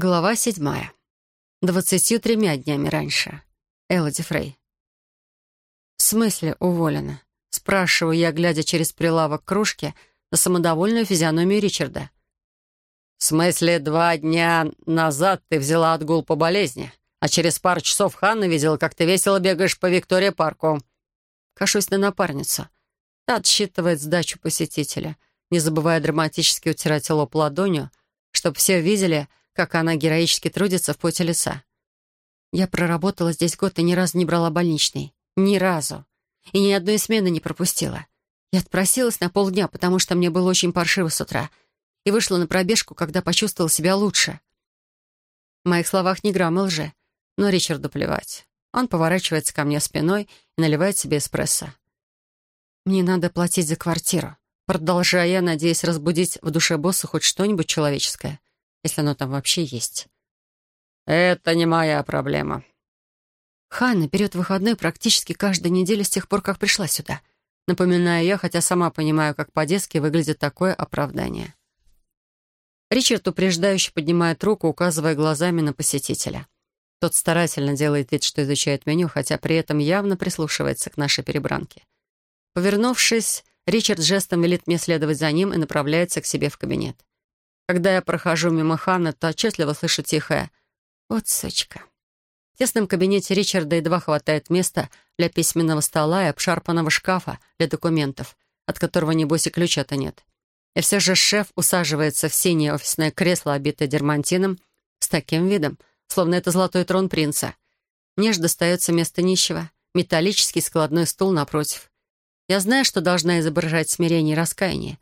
Глава седьмая. Двадцатью тремя днями раньше. Элоди Фрей. «В смысле уволена?» Спрашиваю я, глядя через прилавок кружки на самодовольную физиономию Ричарда. «В смысле, два дня назад ты взяла отгул по болезни, а через пару часов Ханна видела, как ты весело бегаешь по Виктория-парку». Кашусь на напарницу. Отсчитывает сдачу посетителя, не забывая драматически утирать лоб ладонью, чтобы все видели, как она героически трудится в поте лица. Я проработала здесь год и ни разу не брала больничный. Ни разу. И ни одной смены не пропустила. Я отпросилась на полдня, потому что мне было очень паршиво с утра, и вышла на пробежку, когда почувствовала себя лучше. В моих словах ни грамма лжи, но Ричарду плевать. Он поворачивается ко мне спиной и наливает себе эспрессо. «Мне надо платить за квартиру», продолжая надеясь разбудить в душе босса хоть что-нибудь человеческое если оно там вообще есть. «Это не моя проблема». Ханна берет выходной практически каждую неделю с тех пор, как пришла сюда. Напоминаю я, хотя сама понимаю, как по-детски выглядит такое оправдание. Ричард упреждающе поднимает руку, указывая глазами на посетителя. Тот старательно делает вид, что изучает меню, хотя при этом явно прислушивается к нашей перебранке. Повернувшись, Ричард жестом велит мне следовать за ним и направляется к себе в кабинет. Когда я прохожу мимо Ханны, то отчетливо слышу тихое «Вот сучка». В тесном кабинете Ричарда едва хватает места для письменного стола и обшарпанного шкафа для документов, от которого, небось, и ключа-то нет. И все же шеф усаживается в синее офисное кресло, обитое дермантином, с таким видом, словно это золотой трон принца. Мне же достается место нищего, металлический складной стул напротив. Я знаю, что должна изображать смирение и раскаяние,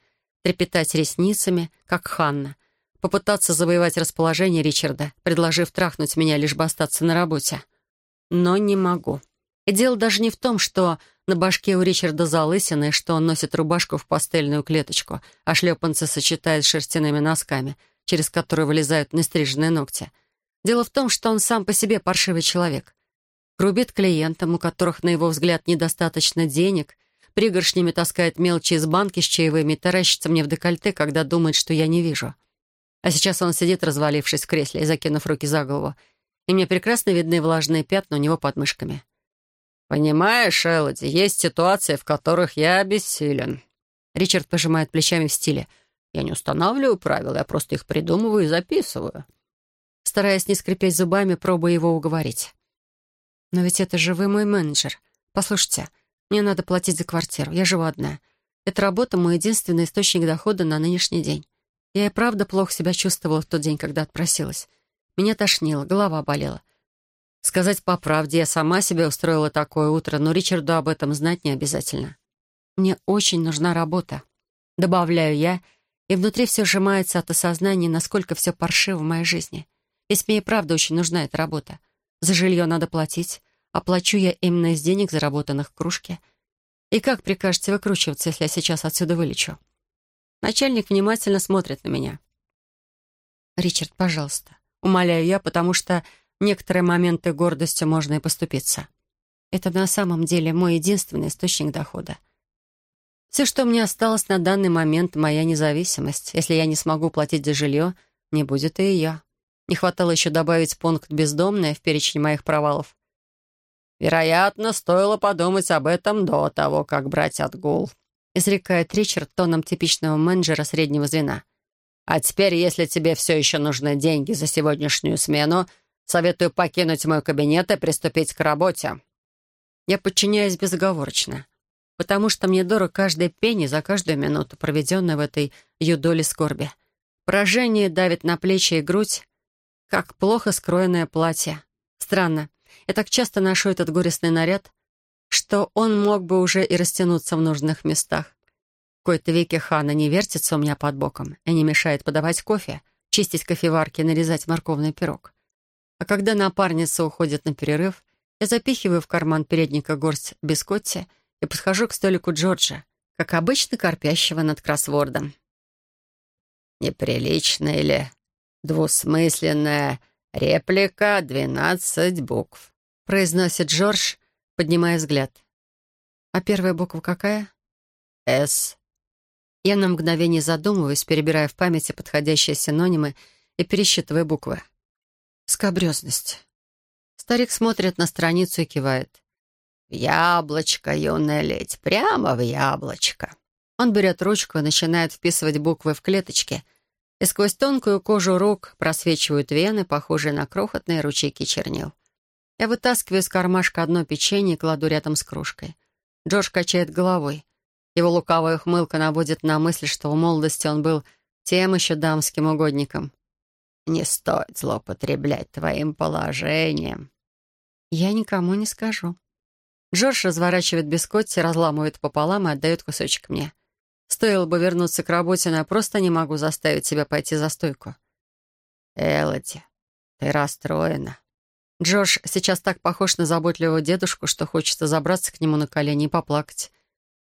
трепетать ресницами, как Ханна, попытаться завоевать расположение Ричарда, предложив трахнуть меня, лишь бы остаться на работе. Но не могу. И дело даже не в том, что на башке у Ричарда залысина, что он носит рубашку в пастельную клеточку, а шлепанцы сочетает с шерстяными носками, через которые вылезают нестриженные ногти. Дело в том, что он сам по себе паршивый человек. Грубит клиентам, у которых, на его взгляд, недостаточно денег, пригоршнями таскает мелочи из банки с чаевыми и таращится мне в декольте, когда думает, что я не вижу. А сейчас он сидит, развалившись в кресле и закинув руки за голову, и мне прекрасно видны влажные пятна у него под мышками. «Понимаешь, Элоди, есть ситуации, в которых я бессилен». Ричард пожимает плечами в стиле. «Я не устанавливаю правила, я просто их придумываю и записываю». Стараясь не скрипеть зубами, пробую его уговорить. «Но ведь это же вы мой менеджер. Послушайте, мне надо платить за квартиру. Я живу одна. Эта работа — мой единственный источник дохода на нынешний день. Я и правда плохо себя чувствовала в тот день, когда отпросилась. Меня тошнило, голова болела. Сказать по правде, я сама себе устроила такое утро, но Ричарду об этом знать не обязательно. Мне очень нужна работа. Добавляю я, и внутри все сжимается от осознания, насколько все паршиво в моей жизни. Ведь мне и правда очень нужна эта работа. За жилье надо платить, Оплачу я именно из денег, заработанных в кружке. И как прикажете выкручиваться, если я сейчас отсюда вылечу? Начальник внимательно смотрит на меня. «Ричард, пожалуйста, умоляю я, потому что некоторые моменты гордости можно и поступиться. Это на самом деле мой единственный источник дохода. Все, что мне осталось на данный момент, моя независимость. Если я не смогу платить за жилье, не будет и ее. Не хватало еще добавить пункт «бездомная» в перечень моих провалов. «Вероятно, стоило подумать об этом до того, как брать отгул», изрекает Ричард тоном типичного менеджера среднего звена. «А теперь, если тебе все еще нужны деньги за сегодняшнюю смену, советую покинуть мой кабинет и приступить к работе». Я подчиняюсь безоговорочно, потому что мне дорог каждый пенни за каждую минуту, проведенную в этой юдоле скорби. Поражение давит на плечи и грудь, как плохо скроенное платье. Странно, я так часто ношу этот горестный наряд, что он мог бы уже и растянуться в нужных местах. В кои-то веки Хана не вертится у меня под боком и не мешает подавать кофе, чистить кофеварки нарезать морковный пирог. А когда напарница уходит на перерыв, я запихиваю в карман передника горсть бискотти и подхожу к столику Джорджа, как обычно корпящего над кроссвордом. «Неприлично или двусмысленная реплика двенадцать букв», произносит Джордж, поднимая взгляд. А первая буква какая? «С». Я на мгновение задумываюсь, перебирая в памяти подходящие синонимы и пересчитывая буквы. Скобрезность. Старик смотрит на страницу и кивает. «В яблочко, юная ледь, прямо в яблочко». Он берет ручку и начинает вписывать буквы в клеточки, и сквозь тонкую кожу рук просвечивают вены, похожие на крохотные ручейки чернил. Я вытаскиваю из кармашка одно печенье и кладу рядом с кружкой. Джордж качает головой. Его лукавая ухмылка наводит на мысль, что в молодости он был тем еще дамским угодником. «Не стоит злоупотреблять твоим положением». «Я никому не скажу». Джордж разворачивает бискотти, разламывает пополам и отдает кусочек мне. Стоило бы вернуться к работе, но я просто не могу заставить себя пойти за стойку. «Элоди, ты расстроена». Джордж сейчас так похож на заботливого дедушку, что хочется забраться к нему на колени и поплакать.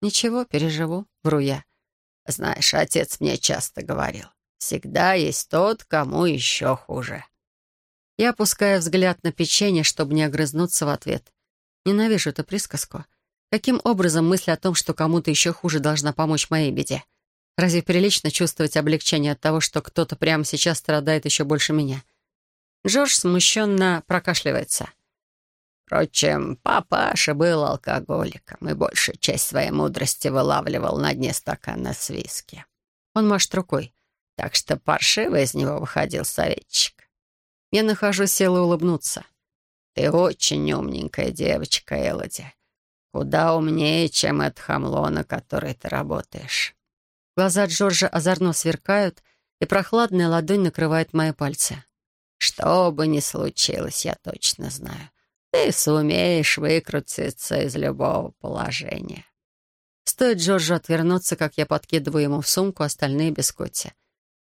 «Ничего, переживу», — вру я. «Знаешь, отец мне часто говорил, всегда есть тот, кому еще хуже». Я опускаю взгляд на печенье, чтобы не огрызнуться в ответ. Ненавижу эту присказку. Каким образом мысль о том, что кому-то еще хуже, должна помочь моей беде? Разве прилично чувствовать облегчение от того, что кто-то прямо сейчас страдает еще больше меня? Джордж смущенно прокашливается. Впрочем, папаша был алкоголиком и большую часть своей мудрости вылавливал на дне стакана с виски. Он машет рукой. Так что паршиво из него выходил советчик. Я нахожу силы улыбнуться. «Ты очень умненькая девочка, Элоди. Куда умнее, чем это хамло, на которой ты работаешь». Глаза Джорджа озорно сверкают, и прохладная ладонь накрывает мои пальцы. «Что бы ни случилось, я точно знаю. Ты сумеешь выкрутиться из любого положения. Стоит Джорджу отвернуться, как я подкидываю ему в сумку остальные бискотти.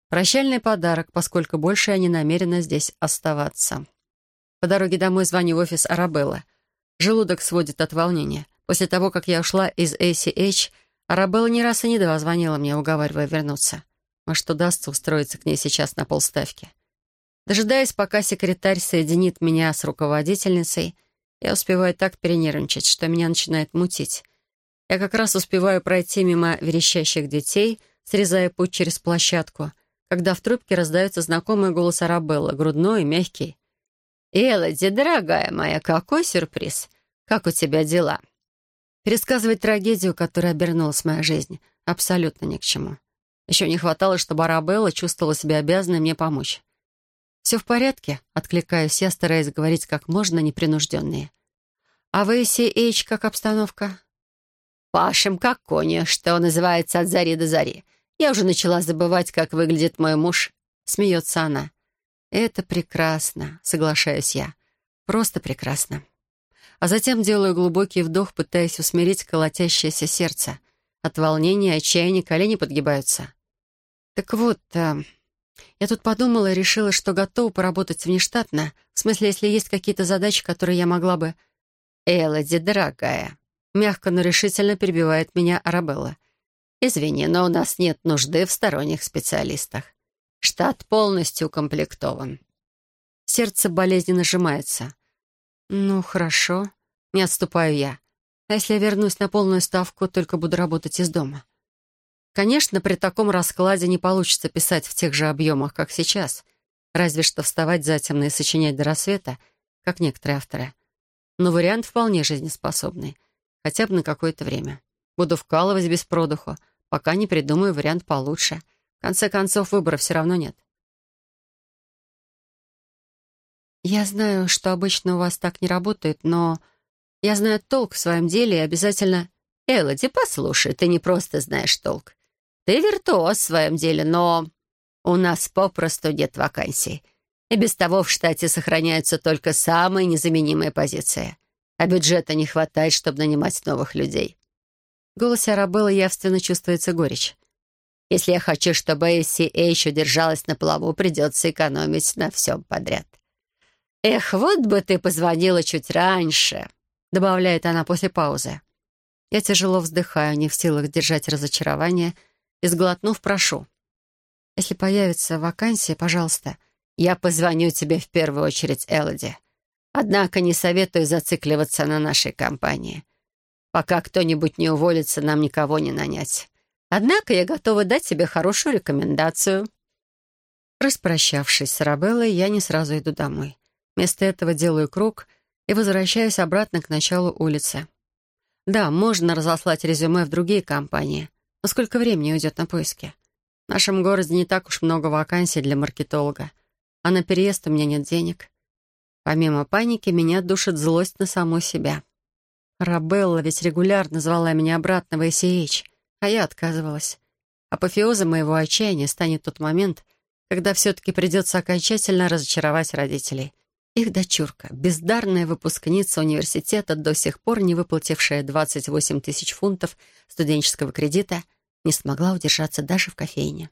Прощальный подарок, поскольку больше я не намерена здесь оставаться. По дороге домой звоню в офис Арабеллы. Желудок сводит от волнения. После того, как я ушла из ACH, Арабелла не раз и не два звонила мне, уговаривая вернуться. Может, удастся устроиться к ней сейчас на полставки. Дожидаясь, пока секретарь соединит меня с руководительницей, я успеваю так перенервничать, что меня начинает мутить. Я как раз успеваю пройти мимо верещащих детей, срезая путь через площадку, когда в трубке раздается знакомый голос Арабеллы, грудной и мягкий. «Элоди, дорогая моя, какой сюрприз! Как у тебя дела?» Пересказывать трагедию, которая обернулась мою жизнь, абсолютно ни к чему. Еще не хватало, чтобы Арабелла чувствовала себя обязанной мне помочь. «Все в порядке?» — откликаюсь я, стараясь говорить как можно непринужденнее. «А вы, Си-Эйч, как обстановка?» «Пашем как кони, что называется от зари до зари. Я уже начала забывать, как выглядит мой муж», — смеется она. «Это прекрасно», — соглашаюсь я. «Просто прекрасно». А затем делаю глубокий вдох, пытаясь усмирить колотящееся сердце. От волнения отчаяния колени подгибаются. «Так вот, э, я тут подумала и решила, что готова поработать внештатно. В смысле, если есть какие-то задачи, которые я могла бы... «Элоди, дорогая», — мягко, но решительно перебивает меня Арабелла. «Извини, но у нас нет нужды в сторонних специалистах. Штат полностью укомплектован». Сердце болезненно сжимается. «Ну, хорошо. Не отступаю я. А если я вернусь на полную ставку, только буду работать из дома?» Конечно, при таком раскладе не получится писать в тех же объемах, как сейчас, разве что вставать затемно и сочинять до рассвета, как некоторые авторы. Но вариант вполне жизнеспособный, хотя бы на какое-то время. Буду вкалывать без продуху, пока не придумаю вариант получше. Конце концов, выбора все равно нет. Я знаю, что обычно у вас так не работает, но я знаю толк в своем деле и обязательно... Элоди, послушай, ты не просто знаешь толк. Ты виртуоз в своем деле, но у нас попросту нет вакансий. И без того в штате сохраняются только самые незаменимые позиции. А бюджета не хватает, чтобы нанимать новых людей. В голосе Арабеллы явственно чувствуется горечь. Если я хочу, чтобы ACA еще держалась на плаву, придется экономить на всем подряд. «Эх, вот бы ты позвонила чуть раньше», — добавляет она после паузы. Я тяжело вздыхаю, не в силах держать разочарование — и, сглотнув, прошу. «Если появится вакансия, пожалуйста». «Я позвоню тебе в первую очередь, Элоди. Однако не советую зацикливаться на нашей компании. Пока кто-нибудь не уволится, нам никого не нанять. Однако я готова дать тебе хорошую рекомендацию». Распрощавшись с Арабеллой, я не сразу иду домой. Вместо этого делаю круг и возвращаюсь обратно к началу улицы. Да, можно разослать резюме в другие компании, но сколько времени уйдет на поиски? В нашем городе не так уж много вакансий для маркетолога, а на переезд у меня нет денег. Помимо паники, меня душит злость на саму себя. Рабелла ведь регулярно звала меня обратно в ACH, а я отказывалась. Апофеозом моего отчаяния станет тот момент, когда все-таки придется окончательно разочаровать родителей. Их дочурка, бездарная выпускница университета, до сих пор не выплатившая 28 тысяч фунтов студенческого кредита, не смогла удержаться даже в кофейне.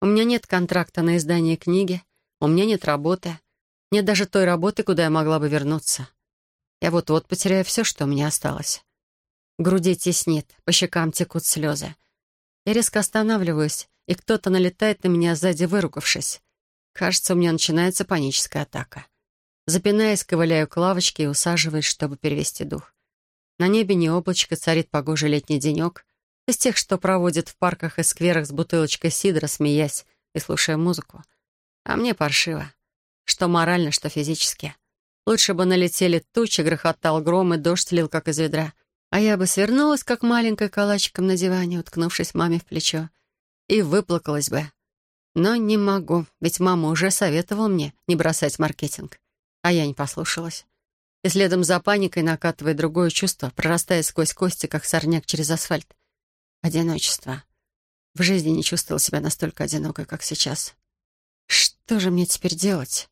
У меня нет контракта на издание книги, у меня нет работы, нет даже той работы, куда я могла бы вернуться. Я вот-вот потеряю все, что у меня осталось. Груди теснит, по щекам текут слезы. Я резко останавливаюсь, и кто-то налетает на меня сзади, выругавшись. Кажется, у меня начинается паническая атака. Запинаясь, ковыляю к лавочке и усаживаюсь, чтобы перевести дух. На небе не облачко, царит погожий летний денек, из тех, что проводят в парках и скверах с бутылочкой сидра, смеясь и слушая музыку. А мне паршиво. Что морально, что физически. Лучше бы налетели тучи, грохотал гром и дождь лил, как из ведра. А я бы свернулась, как маленькая калачиком на диване, уткнувшись маме в плечо, и выплакалась бы. Но не могу, ведь мама уже советовала мне не бросать маркетинг. А я не послушалась. И следом за паникой накатывает другое чувство, прорастая сквозь кости, как сорняк через асфальт. Одиночество. В жизни не чувствовала себя настолько одинокой, как сейчас. Что же мне теперь делать?